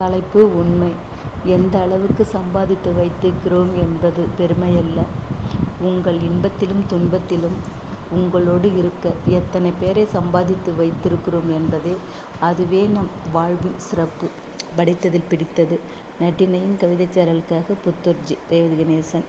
தலைப்பு உண்மை எந்த அளவுக்கு சம்பாதித்து வைத்திருக்கிறோம் என்பது பெருமையல்ல. உங்கள் இன்பத்திலும் துன்பத்திலும் உங்களோடு இருக்க எத்தனை பேரை சம்பாதித்து வைத்திருக்கிறோம் என்பதே அதுவே நம் வாழ்வின் சிறப்பு. படித்ததில் பிடித்தது! நட்டினையின் கவிதைச் சேரலுக்காக புத்தூர்ஜி ரேவதி கணேசன்